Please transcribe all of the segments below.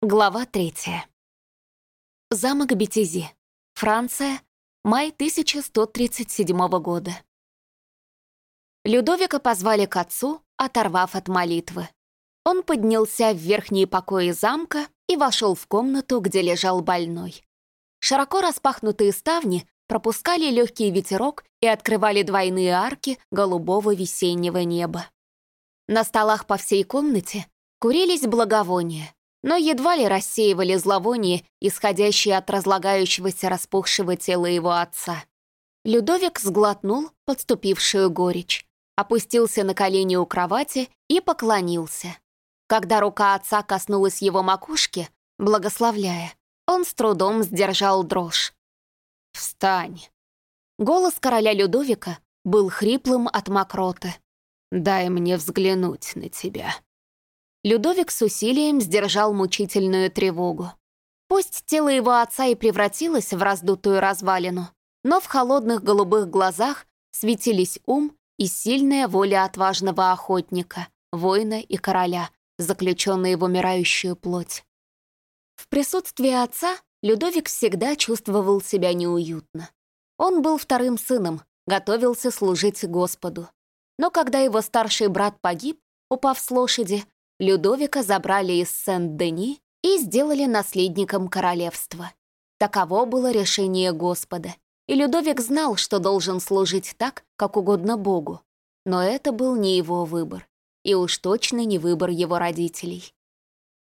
Глава третья. Замок Бетизи. Франция. Май 1137 года. Людовика позвали к отцу, оторвав от молитвы. Он поднялся в верхние покои замка и вошел в комнату, где лежал больной. Широко распахнутые ставни пропускали легкий ветерок и открывали двойные арки голубого весеннего неба. На столах по всей комнате курились благовония, но едва ли рассеивали зловоние, исходящее от разлагающегося распухшего тела его отца. Людовик сглотнул подступившую горечь, опустился на колени у кровати и поклонился. Когда рука отца коснулась его макушки, благословляя, он с трудом сдержал дрожь. «Встань!» Голос короля Людовика был хриплым от мокроты. «Дай мне взглянуть на тебя». Людовик с усилием сдержал мучительную тревогу. Пусть тело его отца и превратилось в раздутую развалину, но в холодных голубых глазах светились ум и сильная воля отважного охотника, воина и короля, заключенные в умирающую плоть. В присутствии отца Людовик всегда чувствовал себя неуютно. Он был вторым сыном, готовился служить Господу. Но когда его старший брат погиб, упав с лошади, Людовика забрали из Сент-Дени и сделали наследником королевства. Таково было решение Господа, и Людовик знал, что должен служить так, как угодно Богу. Но это был не его выбор, и уж точно не выбор его родителей.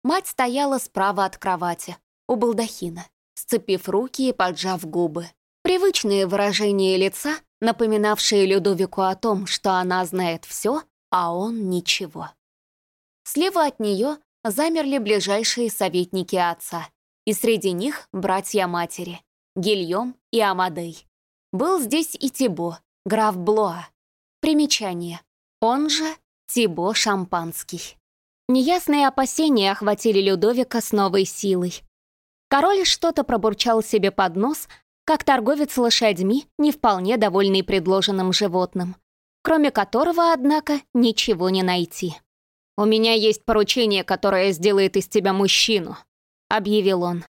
Мать стояла справа от кровати, у балдахина, сцепив руки и поджав губы. Привычные выражения лица, напоминавшие Людовику о том, что она знает все, а он ничего. Слева от нее замерли ближайшие советники отца, и среди них братья матери, Гильем и Амадей. Был здесь и Тибо, граф Блоа. Примечание. Он же Тибо Шампанский. Неясные опасения охватили Людовика с новой силой. Король что-то пробурчал себе под нос, как торговец лошадьми, не вполне довольный предложенным животным, кроме которого, однако, ничего не найти. «У меня есть поручение, которое сделает из тебя мужчину», — объявил он.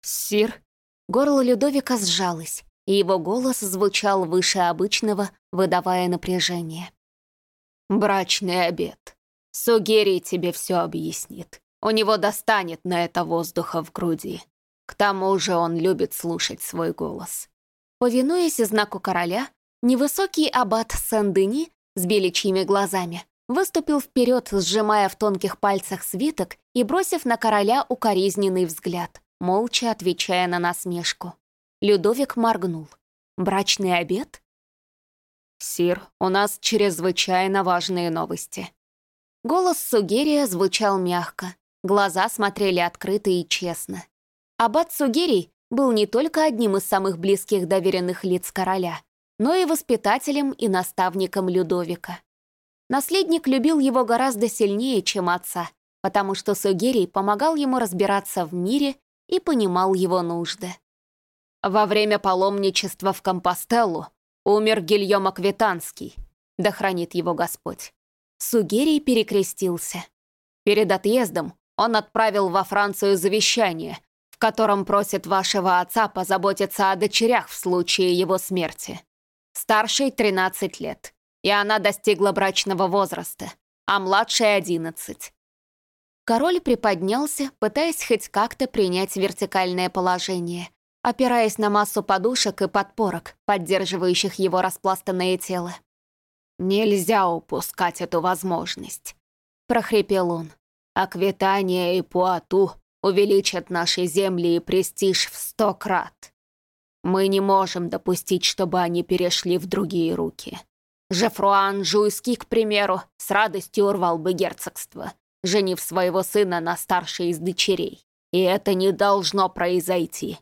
«Сир?» Горло Людовика сжалось, и его голос звучал выше обычного, выдавая напряжение. «Брачный обед. Сугерий тебе все объяснит. У него достанет на это воздуха в груди. К тому же он любит слушать свой голос». Повинуясь знаку короля, невысокий аббат Сен-Дени с беличьими глазами выступил вперед, сжимая в тонких пальцах свиток и бросив на короля укоризненный взгляд, молча отвечая на насмешку. Людовик моргнул. «Брачный обед?» «Сир, у нас чрезвычайно важные новости». Голос Сугерия звучал мягко, глаза смотрели открыто и честно. Аббат Сугерий был не только одним из самых близких доверенных лиц короля, но и воспитателем и наставником Людовика. Наследник любил его гораздо сильнее, чем отца, потому что Сугерий помогал ему разбираться в мире и понимал его нужды. Во время паломничества в Компостеллу умер Гильем Аквитанский, да хранит его Господь. Сугерий перекрестился. Перед отъездом он отправил во Францию завещание, в котором просит вашего отца позаботиться о дочерях в случае его смерти. Старшей 13 лет, и она достигла брачного возраста, а младшая — одиннадцать. Король приподнялся, пытаясь хоть как-то принять вертикальное положение, опираясь на массу подушек и подпорок, поддерживающих его распластанное тело. «Нельзя упускать эту возможность», — прохрипел он. «Аквитания и Пуату увеличат наши земли и престиж в сто крат. Мы не можем допустить, чтобы они перешли в другие руки. Жефруан Жуйский, к примеру, с радостью урвал бы герцогство, женив своего сына на старшей из дочерей. И это не должно произойти.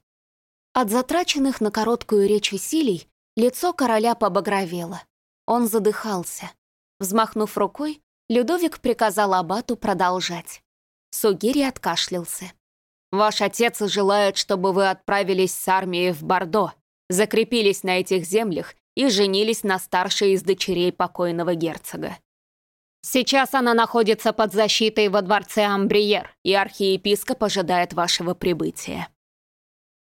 От затраченных на короткую речь усилий лицо короля побагровело. Он задыхался. Взмахнув рукой, Людовик приказал абату продолжать. Сугири откашлялся. «Ваш отец желает, чтобы вы отправились с армией в Бордо, закрепились на этих землях и женились на старшей из дочерей покойного герцога. Сейчас она находится под защитой во дворце Амбриер, и архиепископ ожидает вашего прибытия».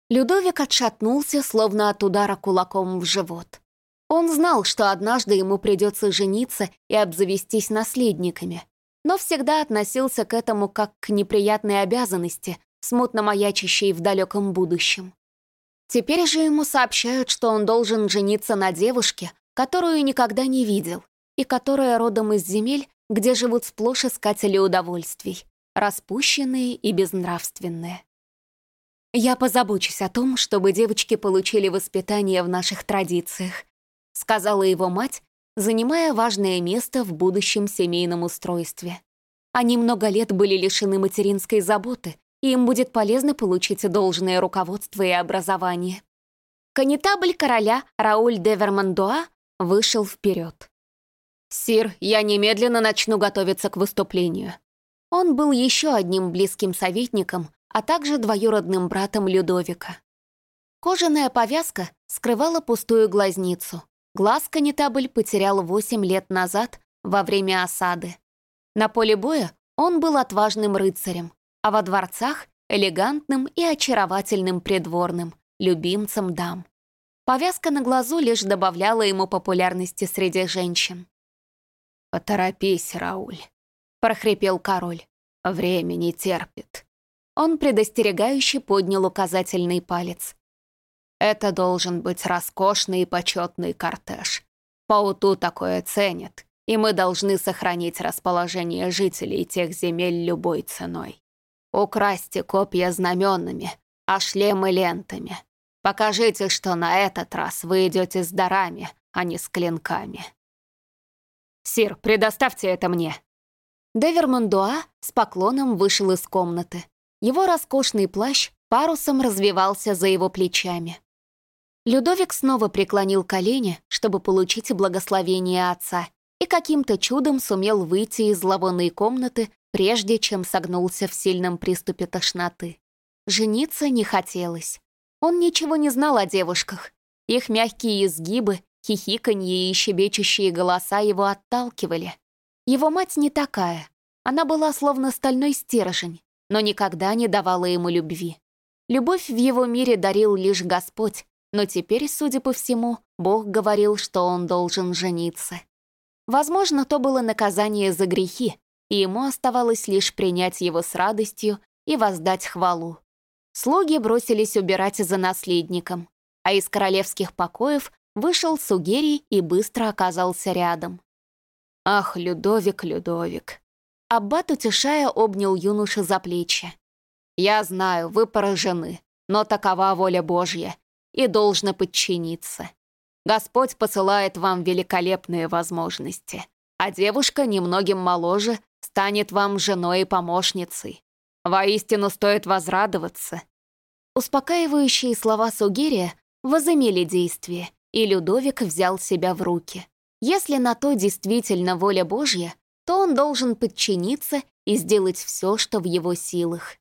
Людовик отшатнулся, словно от удара кулаком в живот. Он знал, что однажды ему придется жениться и обзавестись наследниками, но всегда относился к этому как к неприятной обязанности, смутно маячащей в далеком будущем. Теперь же ему сообщают, что он должен жениться на девушке, которую никогда не видел, и которая родом из земель, где живут сплошь искатели удовольствий, распущенные и безнравственные. «Я позабочусь о том, чтобы девочки получили воспитание в наших традициях», сказала его мать, занимая важное место в будущем семейном устройстве. Они много лет были лишены материнской заботы, им будет полезно получить должное руководство и образование. Конетабль короля Рауль де Вермандуа вышел вперед. «Сир, я немедленно начну готовиться к выступлению». Он был еще одним близким советником, а также двоюродным братом Людовика. Кожаная повязка скрывала пустую глазницу. Глаз конетабль потерял 8 лет назад во время осады. На поле боя он был отважным рыцарем, а во дворцах — элегантным и очаровательным придворным, любимцем дам. Повязка на глазу лишь добавляла ему популярности среди женщин. «Поторопись, Рауль», — прохрипел король. «Время не терпит». Он предостерегающе поднял указательный палец. «Это должен быть роскошный и почетный кортеж. Пауту такое ценят, и мы должны сохранить расположение жителей тех земель любой ценой. Украсьте копья знаменами, а шлемы лентами. Покажите, что на этот раз вы идете с дарами, а не с клинками». «Сир, предоставьте это мне». Девермандуа с поклоном вышел из комнаты. Его роскошный плащ парусом развивался за его плечами. Людовик снова преклонил колени, чтобы получить благословение отца, и каким-то чудом сумел выйти из зловонной комнаты, прежде чем согнулся в сильном приступе тошноты. Жениться не хотелось. Он ничего не знал о девушках. Их мягкие изгибы, хихиканье и щебечущие голоса его отталкивали. Его мать не такая. Она была словно стальной стержень, но никогда не давала ему любви. Любовь в его мире дарил лишь Господь, но теперь, судя по всему, Бог говорил, что он должен жениться. Возможно, то было наказание за грехи, и ему оставалось лишь принять его с радостью и воздать хвалу. Слуги бросились убирать за наследником, а из королевских покоев вышел Сугерий и быстро оказался рядом. «Ах, Людовик, Людовик!» Аббат, утешая, обнял юношу за плечи. «Я знаю, вы поражены, но такова воля Божья, и должно подчиниться. Господь посылает вам великолепные возможности, а девушка, немногим моложе, станет вам женой и помощницей. Воистину стоит возрадоваться». Успокаивающие слова Сугерия возымели действие, и Людовик взял себя в руки. Если на то действительно воля Божья, то он должен подчиниться и сделать все, что в его силах.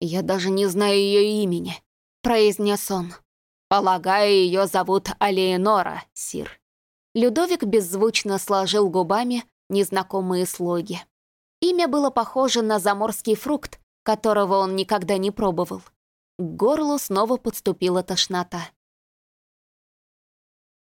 «Я даже не знаю ее имени», — произнес он. «Полагаю, ее зовут Алеонора, сир». Людовик беззвучно сложил губами незнакомые слоги. Имя было похоже на заморский фрукт, которого он никогда не пробовал. К горлу снова подступила тошнота.